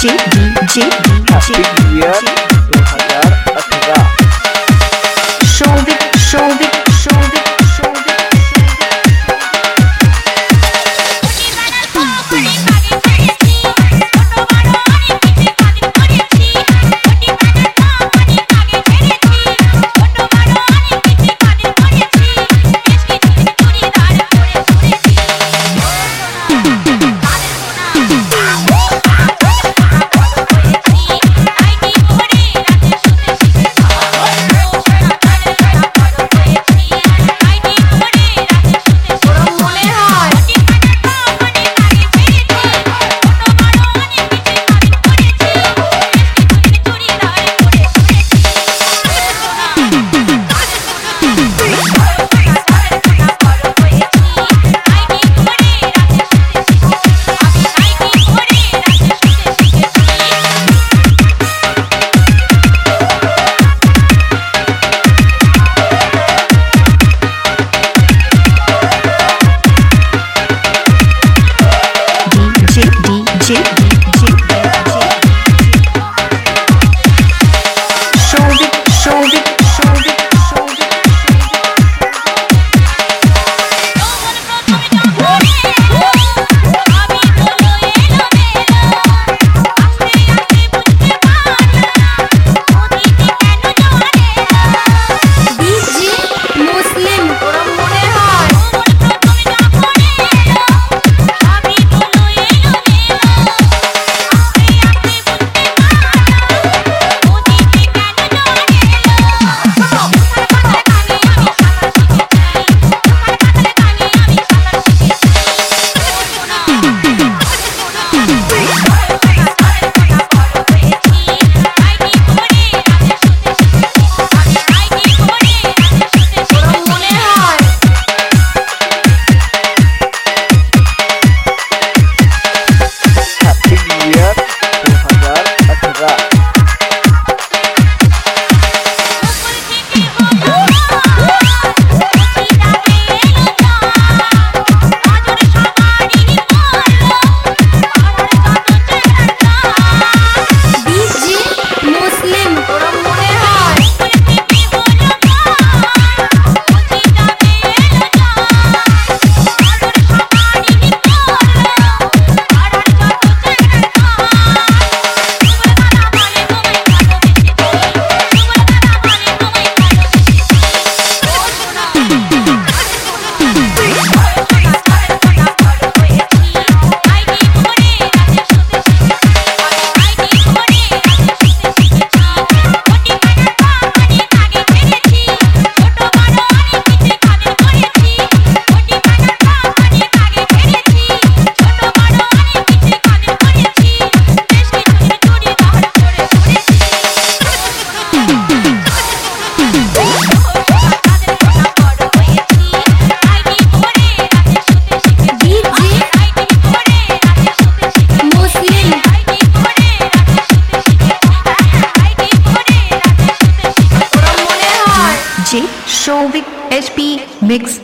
J DJ happy new Shovik H P mix